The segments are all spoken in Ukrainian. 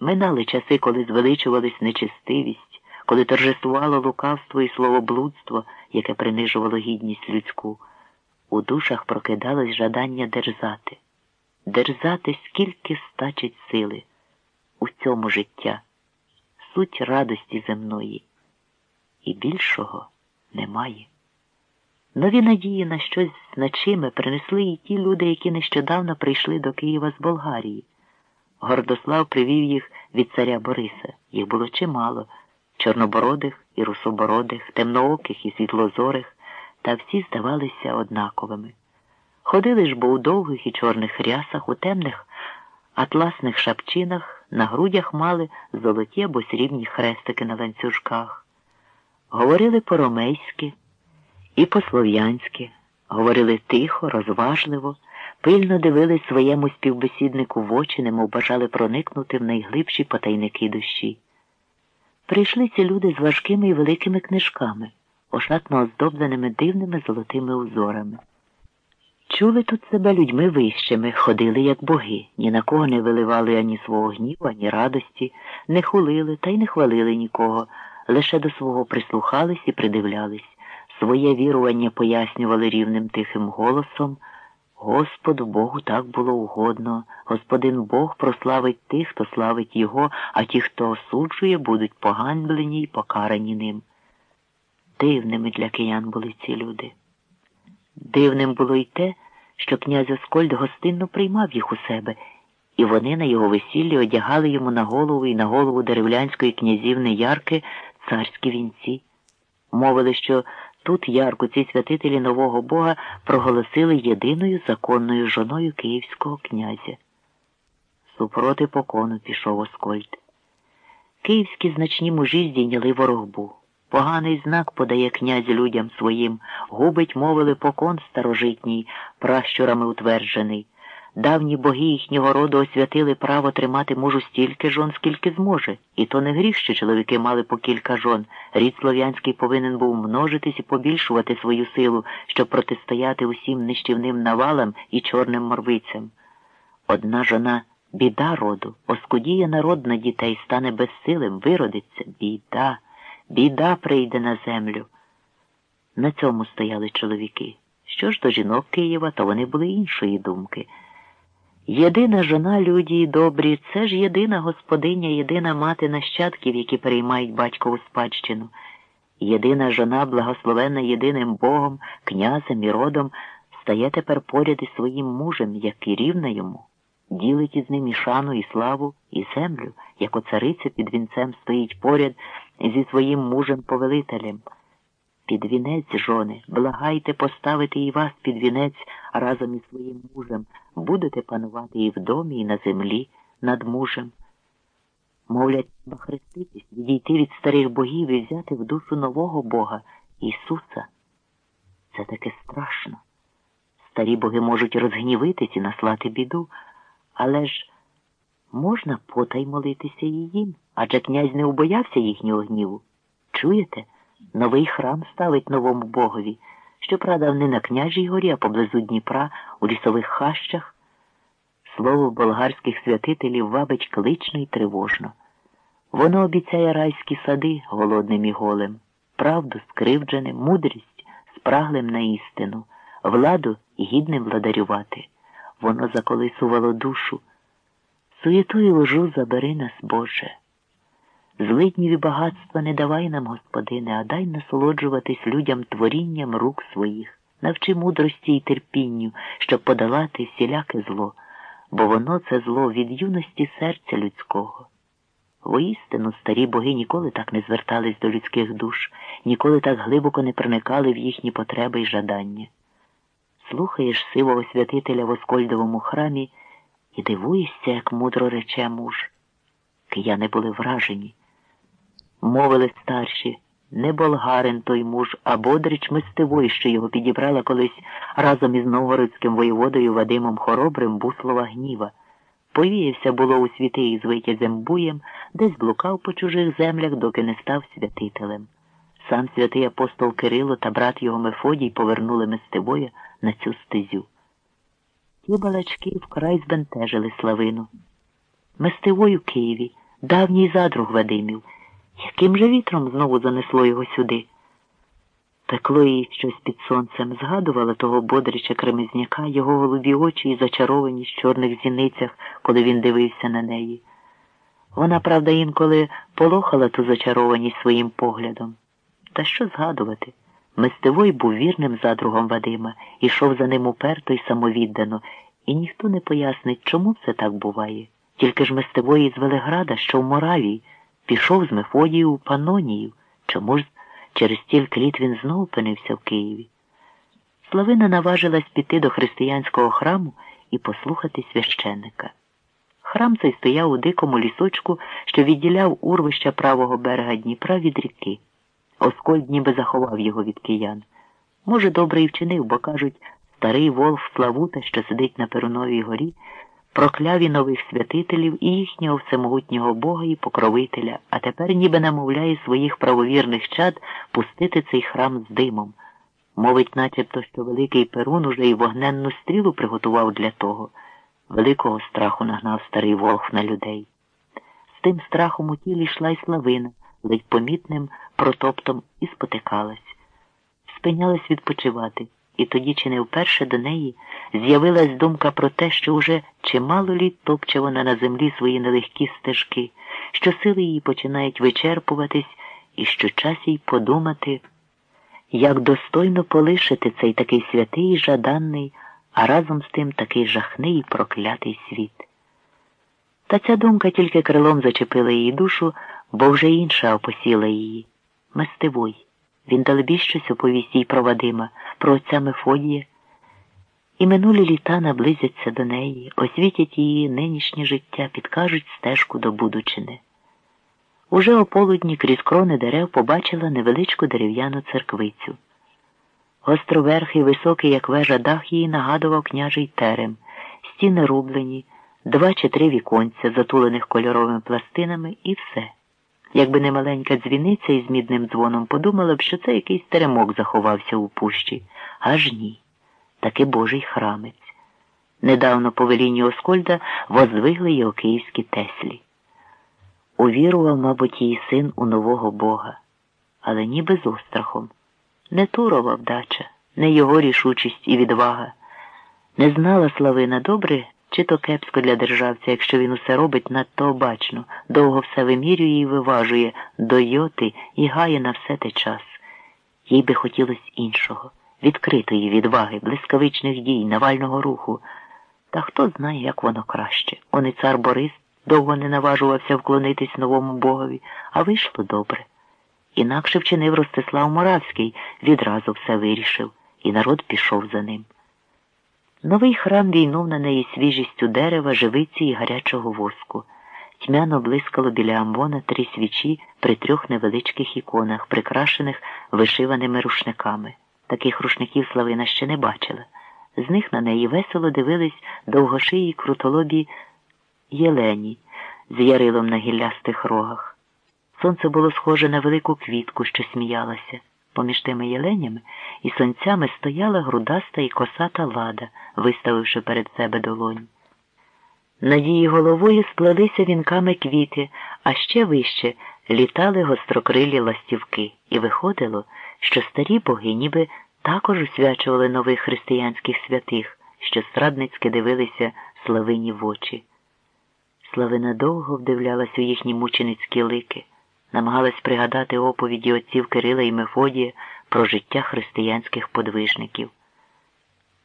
Минали часи, коли звеличувались нечестивість, коли торжествувало лукавство і словоблудство, яке принижувало гідність людську. У душах прокидалось жадання дерзати, дерзати, скільки стачить сили у цьому життя, суть радості земної. І більшого немає. Нові надії на щось значиме принесли і ті люди, які нещодавно прийшли до Києва з Болгарії. Гордослав привів їх від царя Бориса. Їх було чимало чорнобородих і русобородих, темнооких і світлозорих, та всі здавалися однаковими. Ходили ж бо у довгих і чорних рясах, у темних атласних шапчинах, на грудях мали золоті або срібні хрестики на ланцюжках. Говорили по-ромейськи і по-слов'янськи, говорили тихо, розважливо, пильно дивились своєму співбесіднику в очі, немов бажали проникнути в найглибші потайники душі. Прийшли ці люди з важкими і великими книжками, ошатно оздобленими дивними золотими узорами. Чули тут себе людьми вищими, ходили, як боги, ні на кого не виливали ані свого гніву, ані радості, не хулили та й не хвалили нікого, лише до свого прислухались і придивлялись, своє вірування пояснювали рівним тихим голосом. Господу Богу так було угодно. Господин Бог прославить тих, хто славить Його, а ті, хто осуджує, будуть поганблені й покарані ним. Дивними для киян були ці люди. Дивним було й те, що князь Оскольд гостинно приймав їх у себе, і вони на його весіллі одягали йому на голову і на голову деревлянської князівни Ярки царські вінці. Мовили, що тут ярку ці святителі нового Бога проголосили єдиною законною жоною київського князя. Супроти покону пішов Оскольд. Київські значні мужі здійняли ворогбу. Поганий знак подає князь людям своїм, губить, мовили покон старожитній, пращурами утверджений. Давні боги їхнього роду освятили право тримати мужу стільки жон, скільки зможе, і то не гріх, що чоловіки мали по кілька жон. Рід слов'янський повинен був множитись і побільшувати свою силу, щоб протистояти усім нищівним навалам і чорним морвицям. Одна жона біда роду, оскудіє народ на дітей, стане безсилим, виродиться. Біда, біда прийде на землю. На цьому стояли чоловіки. Що ж до жінок Києва, то вони були іншої думки. Єдина жона людії добрі, це ж єдина господиня, єдина мати нащадків, які переймають батькову спадщину. Єдина жона, благословена єдиним Богом, князем і родом, стає тепер поряд із своїм мужем, як і рівна йому, ділить із ним і шану, і славу, і землю, як оцариця під вінцем стоїть поряд зі своїм мужем-повелителем. Під вінець, жони, благайте поставити і вас під вінець разом із своїм мужем, будете панувати і в домі, і на землі над мужем. Мовлять, треба відійти від старих богів і взяти в душу нового Бога, Ісуса. Це таке страшно. Старі боги можуть розгнівитись і наслати біду, але ж можна потай молитися і їм, адже князь не убоявся їхнього гніву. Чуєте? Новий храм ставить новому богові, щоправда, не на княжій горі, а поблизу Дніпра, у лісових хащах. Слово болгарських святителів вабить клично й тривожно. Воно обіцяє райські сади голодним і голим, правду скривдженим, мудрість спраглим на істину, владу гідним владарювати. Воно заколисувало душу. Суєту і ложу забери нас, Боже. Злиднів і багатства не давай нам, Господине, а дай насолоджуватись людям творінням рук своїх, навчи мудрості й терпінню, щоб подолати всіляке зло, бо воно це зло від юності серця людського. Воістину старі боги ніколи так не звертались до людських душ, ніколи так глибоко не проникали в їхні потреби й жадання. Слухаєш сивого святителя в Оскольдовому храмі і дивуєшся, як мудро рече муж. Кияни були вражені. Мовили старші, не болгарин той муж, а бодрич Мистивой, що його підібрала колись разом із новгородським воєводою Вадимом Хоробрим буслова гніва. Повіявся було у світи із витязем буєм, десь блукав по чужих землях, доки не став святителем. Сам святий апостол Кирило та брат його Мефодій повернули Мистивоя на цю стезю. Ті балачки вкрай збентежили славину. Мистивой Києві давній задруг Вадимів. Яким же вітром знову занесло його сюди? Пекло їй щось під сонцем, згадувала того бодрича кремезняка, його голубі очі і зачарованість в чорних зіницях, коли він дивився на неї. Вона, правда, інколи полохала ту зачарованість своїм поглядом. Та що згадувати? Мистевой був вірним задругом Вадима, ішов за ним уперто й самовіддано, і ніхто не пояснить, чому це так буває. Тільки ж Мистевої з Велеграда, що в Моравії, пішов з Мефодією у Панонію. Чому ж через стільки літ він знову опинився в Києві? Славина наважилась піти до християнського храму і послухати священника. Храм цей стояв у дикому лісочку, що відділяв урвища правого берега Дніпра від ріки. Оскольд ніби заховав його від киян. Може, добре і вчинив, бо кажуть, старий Волф Славута, що сидить на Перуновій горі, прокляв і нових святителів і їхнього всемогутнього Бога і покровителя, а тепер ніби намовляє своїх правовірних чад пустити цей храм з димом. Мовить, начебто, що великий Перун уже й вогненну стрілу приготував для того. Великого страху нагнав старий Волх на людей. З тим страхом у тілі йшла й славина, ледь помітним протоптом і спотикалась. Спинялась відпочивати, і тоді, чи не вперше до неї, з'явилась думка про те, що уже чимало літ топче вона на землі свої нелегкі стежки, що сили її починають вичерпуватись, і що час їй подумати, як достойно полишити цей такий святий і жаданний, а разом з тим такий жахний і проклятий світ. Та ця думка тільки крилом зачепила її душу, бо вже інша опосіла її. Мастивой. Він далебі щось оповість їй про Вадима, про отця Мефодія. І минулі літа наблизяться до неї, освітять її нинішнє життя, підкажуть стежку до будучини. Уже о полудні крізь крони дерев побачила невеличку дерев'яну церквицю. Гостроверхий, високий, як вежа дах, її нагадував княжий терем, стіни рублені, два чи три віконця, затулених кольоровими пластинами, і все. Якби не маленька дзвіниця із мідним дзвоном, подумала б, що це якийсь теремок заховався у пущі. Аж ні. Таки божий храмець. Недавно по велінню Оскольда воздвигли його київські теслі. Увірував, мабуть, її син у нового Бога, але ніби з острахом. Не турова вдача, не його рішучість і відвага. Не знала Славина добре, чи то кепсько для державця, якщо він усе робить надто обачно, довго все вимірює і виважує, до йоти і гає на все те час. Їй би хотілося іншого, відкритої відваги, блискавичних дій, навального руху. Та хто знає, як воно краще. Он і цар Борис довго не наважувався вклонитись новому богові, а вийшло добре. Інакше вчинив Ростислав Моравський, відразу все вирішив, і народ пішов за ним. Новий храм війнув на неї свіжістю дерева, живиці і гарячого воску. Тьмяно блискало біля амбона три свічі при трьох невеличких іконах, прикрашених вишиваними рушниками. Таких рушників Славина ще не бачила. З них на неї весело дивились довгошиї крутолобі єлені з ярилом на гіллястих рогах. Сонце було схоже на велику квітку, що сміялася. Поміж тими єленями і сонцями стояла грудаста і косата лада, виставивши перед себе долонь. Над її головою сплелися вінками квіти, а ще вище літали гострокрилі ластівки, і виходило, що старі боги ніби також освячували нових християнських святих, що страдницьки дивилися славині в очі. Славина довго вдивлялась у їхні мученицькі лики намагалась пригадати оповіді отців Кирила і Мефодія про життя християнських подвижників.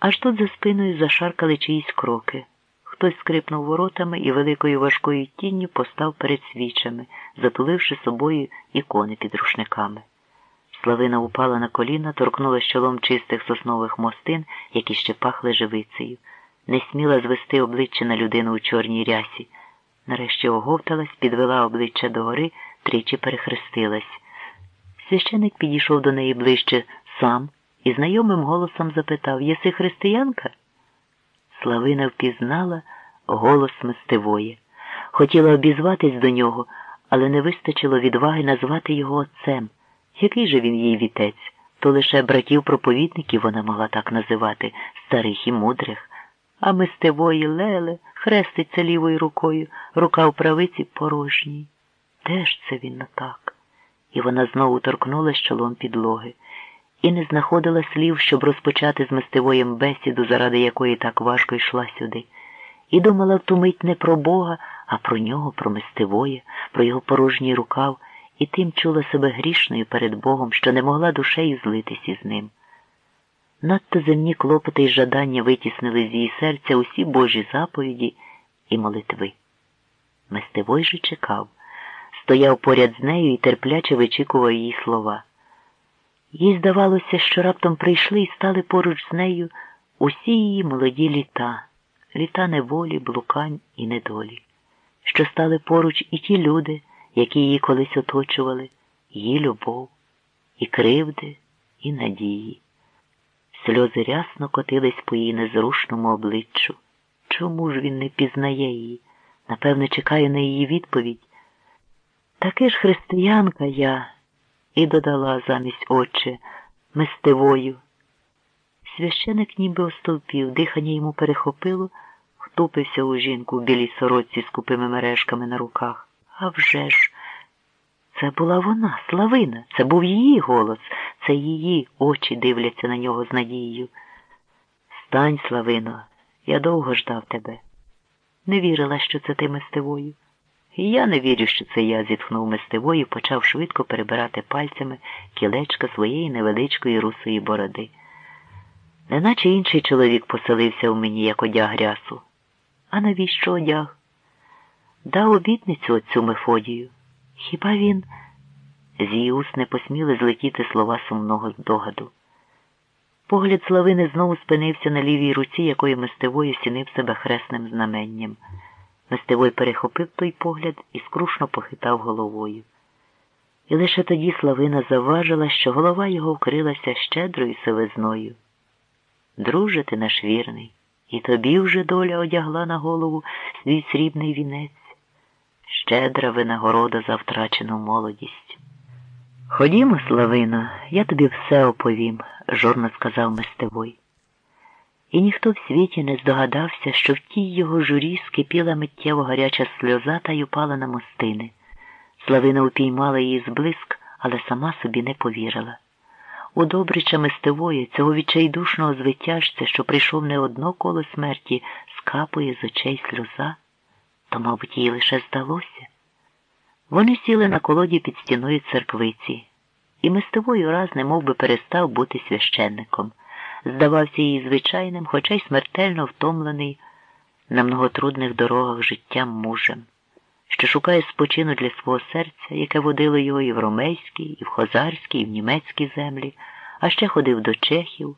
Аж тут за спиною зашаркали чиїсь кроки. Хтось скрипнув воротами і великою важкою тінню постав перед свічами, затуливши собою ікони під рушниками. Славина упала на коліна, торкнула чолом чистих соснових мостин, які ще пахли живицею, не сміла звести обличчя на людину у чорній рясі. Нарешті оговталась, підвела обличчя догори, тричі перехрестилась. Священик підійшов до неї ближче сам і знайомим голосом запитав Єси християнка? Славина впізнала голос мистевої. Хотіла обізватись до нього, але не вистачило відваги назвати його отцем. Який же він їй вітець? То лише братів проповідників вона могла так називати, старих і мудрих, а мистевої леле. хреститься лівою рукою, рука в правиці порожній. Де ж це він так? І вона знову торкнулась чолом підлоги і не знаходила слів, щоб розпочати з мистивоєм бесіду, заради якої так важко йшла сюди, і думала в ту мить не про Бога, а про нього, про мистивоє, про його порожній рукав, і тим чула себе грішною перед Богом, що не могла душею злитись із ним. Надто земні клопоти й жадання витіснили з її серця усі Божі заповіді і молитви. Мистивой же чекав, стояв поряд з нею і терпляче вичікував її слова. Їй здавалося, що раптом прийшли і стали поруч з нею усі її молоді літа, літа неволі, блукань і недолі, що стали поруч і ті люди, які її колись оточували, її любов, і кривди, і надії. Сльози рясно котились по її незрушному обличчю. Чому ж він не пізнає її? Напевне, чекає на її відповідь. Таки ж християнка я і додала замість отче мистивою. Священик ніби остовпів, дихання йому перехопило, втупився у жінку в білій сорочці з купими мережками на руках. А вже ж, це була вона, Славина, це був її голос, це її очі дивляться на нього з надією. Стань, Славино, я довго ждав тебе. Не вірила, що це ти мистивою. Я не вірю, що це я, зітхнув мистивою і почав швидко перебирати пальцями кілечка своєї невеличкої русої бороди. Неначе інший чоловік поселився в мені, як одяг рясу. А навіщо одяг? Дав обітницю отцю Мефодію. Хіба він з її уст не посміли злетіти слова сумного здогаду? Погляд Славини знову спинився на лівій руці, якої мистивою сінив себе хресним знаменням. Мистивой перехопив той погляд і скрушно похитав головою. І лише тоді Славина завважила, що голова його вкрилася щедрою сивизною. Друже ти наш вірний, і тобі вже доля одягла на голову свій срібний вінець, щедра винагорода за втрачену молодість. Ходімо, Славино, я тобі все оповім, жорно сказав Мистевой. І ніхто в світі не здогадався, що в тій його журі скипіла миттєво гаряча сльоза та й упала на мостини. Славина упіймала її зблиск, але сама собі не повірила. У добрича мистевої, цього відчайдушного звитяжця, що прийшов не одно коло смерті, скапує з очей сльоза, то, мабуть, їй лише здалося. Вони сіли на колоді під стіною церквиці, і мистевою раз не би перестав бути священником здавався їй звичайним, хоча й смертельно втомлений на многотрудних дорогах життям мужем, що шукає спочину для свого серця, яке водило його і в ромейській, і в хозарській, і в німецькій землі, а ще ходив до чехів.